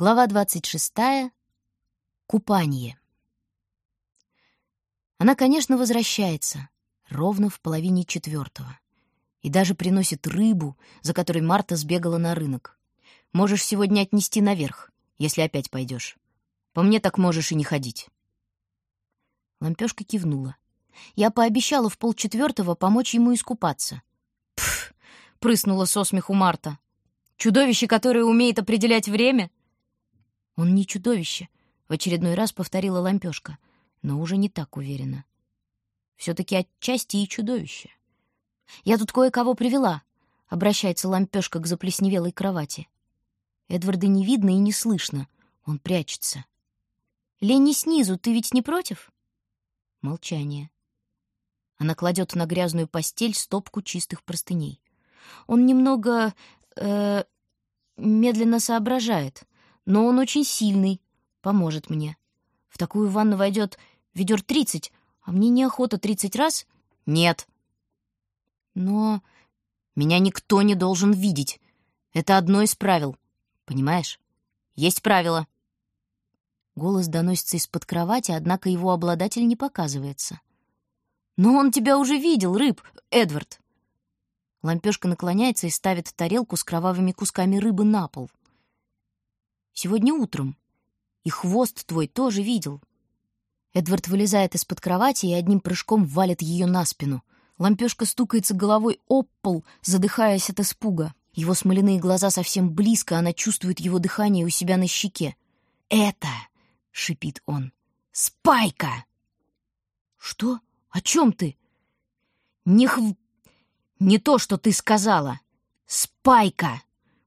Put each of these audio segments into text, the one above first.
Глава 26. Купание. Она, конечно, возвращается ровно в половине четвертого и даже приносит рыбу, за которой Марта сбегала на рынок. Можешь сегодня отнести наверх, если опять пойдешь. По мне так можешь и не ходить. Лампёшка кивнула. Я пообещала в полчетвертого помочь ему искупаться. Пф, прыснула со смеху Марта. Чудовище, которое умеет определять время — «Он не чудовище», — в очередной раз повторила лампёшка, но уже не так уверенно. «Все-таки отчасти и чудовище». «Я тут кое-кого привела», — обращается лампёшка к заплесневелой кровати. Эдварда не видно и не слышно, он прячется. «Ленни снизу, ты ведь не против?» Молчание. Она кладет на грязную постель стопку чистых простыней. Он немного... Э, медленно соображает но он очень сильный, поможет мне. В такую ванну войдет ведер тридцать, а мне неохота тридцать раз. Нет. Но меня никто не должен видеть. Это одно из правил. Понимаешь? Есть правила. Голос доносится из-под кровати, однако его обладатель не показывается. «Но он тебя уже видел, рыб, Эдвард!» Лампёшка наклоняется и ставит тарелку с кровавыми кусками рыбы на пол. Сегодня утром. И хвост твой тоже видел. Эдвард вылезает из-под кровати и одним прыжком валит ее на спину. Лампешка стукается головой об пол, задыхаясь от испуга. Его смоляные глаза совсем близко, она чувствует его дыхание у себя на щеке. «Это!» — шипит он. «Спайка!» «Что? О чем ты?» «Не хв... Не то, что ты сказала! Спайка!»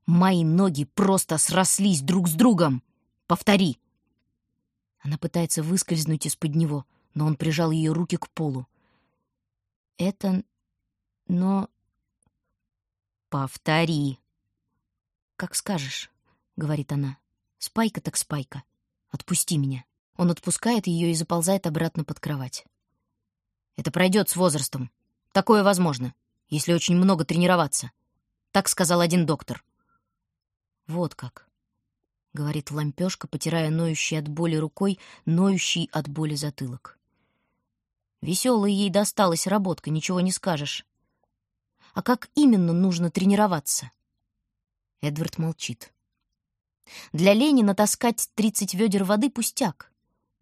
Мои ноги просто срослись друг с другом. Повтори. Она пытается выскользнуть из-под него, но он прижал ее руки к полу. Это... но... Повтори. Как скажешь, говорит она. Спайка так спайка. Отпусти меня. Он отпускает ее и заползает обратно под кровать. Это пройдет с возрастом. Такое возможно, если очень много тренироваться. Так сказал один доктор. Вот как, — говорит лампёшка, потирая ноющий от боли рукой, ноющий от боли затылок. Веселая ей досталась работка, ничего не скажешь. А как именно нужно тренироваться? Эдвард молчит. Для Лени натаскать тридцать ведер воды — пустяк.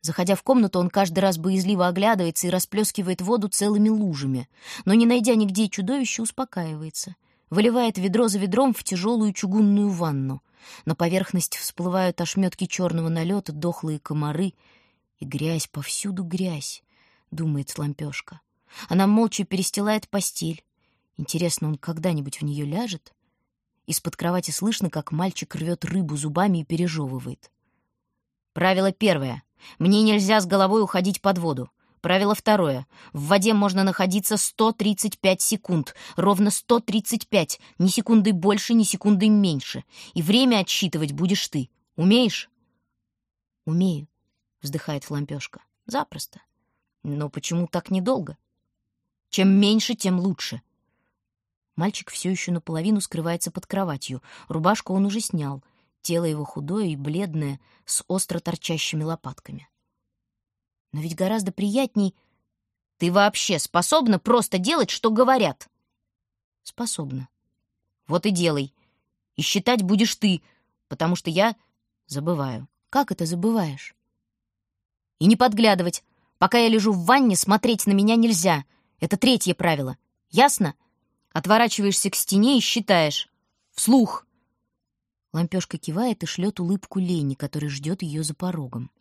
Заходя в комнату, он каждый раз боязливо оглядывается и расплескивает воду целыми лужами, но, не найдя нигде чудовище, успокаивается — выливает ведро за ведром в тяжелую чугунную ванну. На поверхность всплывают ошметки черного налета, дохлые комары и грязь, повсюду грязь, думает лампешка. Она молча перестилает постель. Интересно, он когда-нибудь в нее ляжет? Из-под кровати слышно, как мальчик рвет рыбу зубами и пережевывает. Правило первое. Мне нельзя с головой уходить под воду. Правило второе. В воде можно находиться 135 секунд. Ровно 135. Ни секунды больше, ни секунды меньше. И время отсчитывать будешь ты. Умеешь? Умею, вздыхает Флампёшка. Запросто. Но почему так недолго? Чем меньше, тем лучше. Мальчик все еще наполовину скрывается под кроватью. Рубашку он уже снял. Тело его худое и бледное, с остро торчащими лопатками. Но ведь гораздо приятней... Ты вообще способна просто делать, что говорят? Способна. Вот и делай. И считать будешь ты, потому что я забываю. Как это забываешь? И не подглядывать. Пока я лежу в ванне, смотреть на меня нельзя. Это третье правило. Ясно? Отворачиваешься к стене и считаешь. Вслух. Лампёшка кивает и шлет улыбку Лене, который ждет ее за порогом.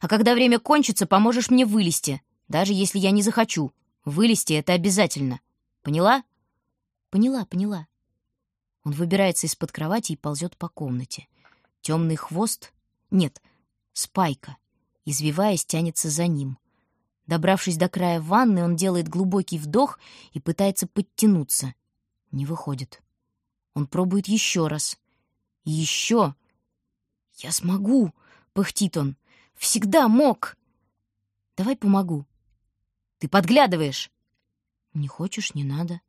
А когда время кончится, поможешь мне вылезти, даже если я не захочу. Вылезти — это обязательно. Поняла? Поняла, поняла. Он выбирается из-под кровати и ползет по комнате. Темный хвост... Нет, спайка, извиваясь, тянется за ним. Добравшись до края ванны, он делает глубокий вдох и пытается подтянуться. Не выходит. Он пробует еще раз. И еще. «Я смогу!» — пыхтит он. Всегда мог. Давай помогу. Ты подглядываешь. Не хочешь, не надо.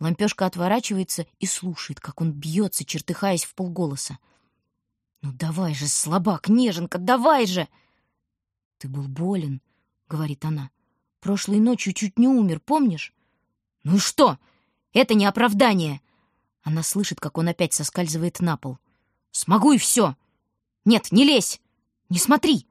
Лампёшка отворачивается и слушает, как он бьется, чертыхаясь в полголоса. «Ну давай же, слабак, неженка, давай же!» «Ты был болен», — говорит она. «Прошлой ночью чуть не умер, помнишь?» «Ну и что? Это не оправдание!» Она слышит, как он опять соскальзывает на пол. «Смогу и все! Нет, не лезь! Не смотри!»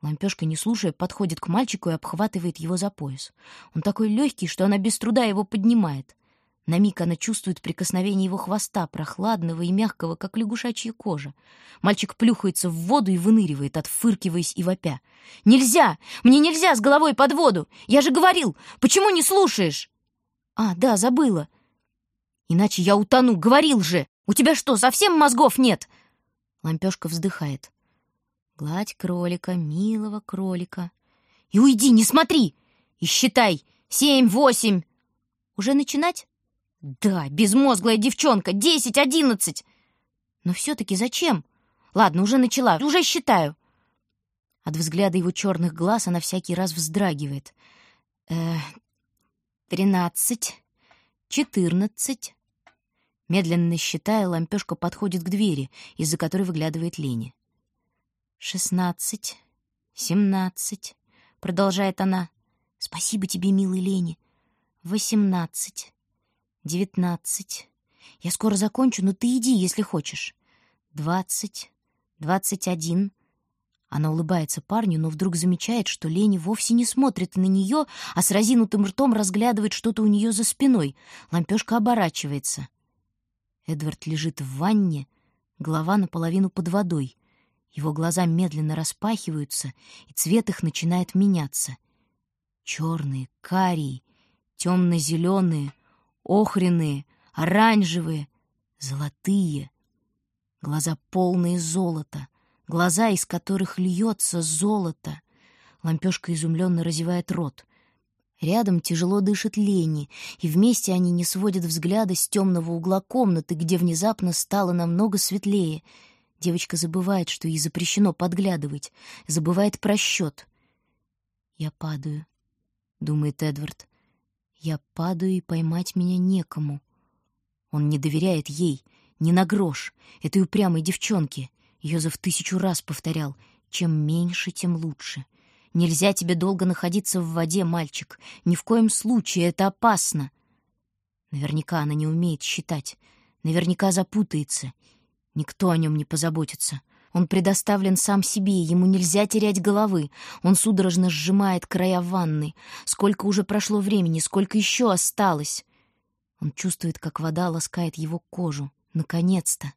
Лампешка, не слушая, подходит к мальчику и обхватывает его за пояс. Он такой легкий, что она без труда его поднимает. На миг она чувствует прикосновение его хвоста, прохладного и мягкого, как лягушачья кожа. Мальчик плюхается в воду и выныривает, отфыркиваясь и вопя. «Нельзя! Мне нельзя с головой под воду! Я же говорил! Почему не слушаешь?» «А, да, забыла. Иначе я утону, говорил же! У тебя что, совсем мозгов нет?» Лампешка вздыхает. «Гладь кролика, милого кролика. И уйди, не смотри! И считай! Семь, восемь!» «Уже начинать?» Да, безмозглая девчонка, десять, одиннадцать. Но все-таки зачем? Ладно, уже начала, уже считаю. От взгляда его черных глаз она всякий раз вздрагивает. Э, тринадцать, четырнадцать. Медленно считая, лампешка подходит к двери, из-за которой выглядывает Лени. «Шестнадцать, семнадцать», — продолжает она. «Спасибо тебе, милый Лени. Восемнадцать, девятнадцать. Я скоро закончу, но ты иди, если хочешь. Двадцать, двадцать один. Она улыбается парню, но вдруг замечает, что Лени вовсе не смотрит на нее, а с разинутым ртом разглядывает что-то у нее за спиной. Лампешка оборачивается. Эдвард лежит в ванне, голова наполовину под водой. Его глаза медленно распахиваются, и цвет их начинает меняться. Черные, карие, темно-зеленые, охренные, оранжевые, золотые. Глаза полные золота, глаза, из которых льется золото. Лампешка изумленно разевает рот. Рядом тяжело дышит Лени, и вместе они не сводят взгляда с темного угла комнаты, где внезапно стало намного светлее. Девочка забывает, что ей запрещено подглядывать, забывает про счет. «Я падаю», — думает Эдвард. Я падаю, и поймать меня некому. Он не доверяет ей, ни на грош, этой упрямой девчонке. Йозеф тысячу раз повторял, чем меньше, тем лучше. Нельзя тебе долго находиться в воде, мальчик. Ни в коем случае, это опасно. Наверняка она не умеет считать. Наверняка запутается. Никто о нем не позаботится. Он предоставлен сам себе, ему нельзя терять головы. Он судорожно сжимает края ванны. Сколько уже прошло времени, сколько еще осталось? Он чувствует, как вода ласкает его кожу. Наконец-то!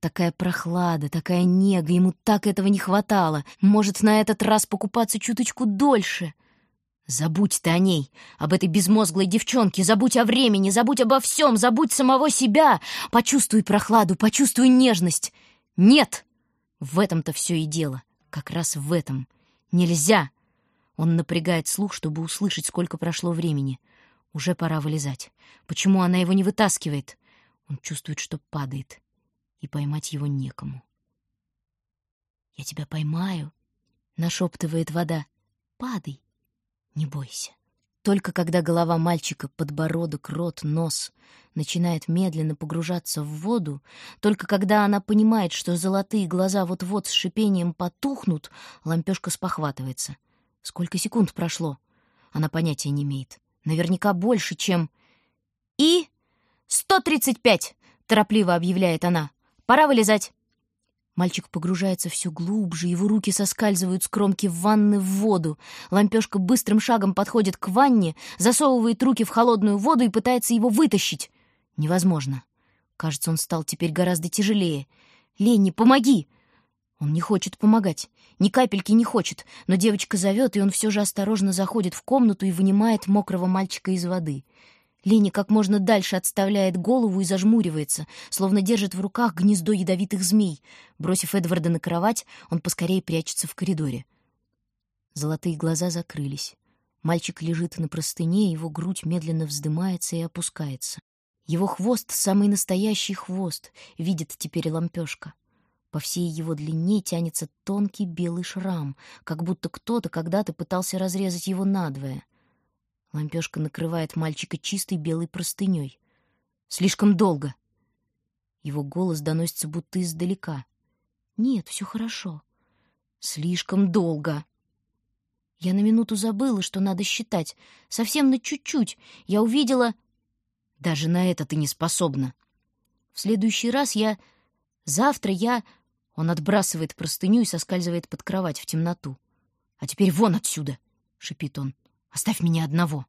Такая прохлада, такая нега, ему так этого не хватало. Может, на этот раз покупаться чуточку дольше. Забудь ты о ней, об этой безмозглой девчонке, забудь о времени, забудь обо всем, забудь самого себя. Почувствуй прохладу, почувствуй нежность. Нет! В этом-то все и дело. Как раз в этом. Нельзя! Он напрягает слух, чтобы услышать, сколько прошло времени. Уже пора вылезать. Почему она его не вытаскивает? Он чувствует, что падает, и поймать его некому. «Я тебя поймаю», — нашептывает вода. «Падай, не бойся». Только когда голова мальчика, подбородок, рот, нос начинает медленно погружаться в воду, только когда она понимает, что золотые глаза вот-вот с шипением потухнут, лампешка спохватывается. Сколько секунд прошло? Она понятия не имеет. Наверняка больше, чем... «И... сто тридцать пять!» — торопливо объявляет она. «Пора вылезать!» Мальчик погружается все глубже, его руки соскальзывают с кромки ванны в воду. Лампешка быстрым шагом подходит к ванне, засовывает руки в холодную воду и пытается его вытащить. Невозможно. Кажется, он стал теперь гораздо тяжелее. «Ленни, помоги!» Он не хочет помогать, ни капельки не хочет, но девочка зовет, и он все же осторожно заходит в комнату и вынимает мокрого мальчика из воды — Лени как можно дальше отставляет голову и зажмуривается, словно держит в руках гнездо ядовитых змей. Бросив Эдварда на кровать, он поскорее прячется в коридоре. Золотые глаза закрылись. Мальчик лежит на простыне, его грудь медленно вздымается и опускается. Его хвост — самый настоящий хвост, видит теперь лампешка. По всей его длине тянется тонкий белый шрам, как будто кто-то когда-то пытался разрезать его надвое — Лампешка накрывает мальчика чистой белой простыней. Слишком долго. Его голос доносится будто издалека. Нет, все хорошо. Слишком долго. Я на минуту забыла, что надо считать. Совсем на чуть-чуть. Я увидела... Даже на это ты не способна. В следующий раз я... Завтра я... Он отбрасывает простыню и соскальзывает под кровать в темноту. «А теперь вон отсюда!» — шипит он. «Оставь меня одного!»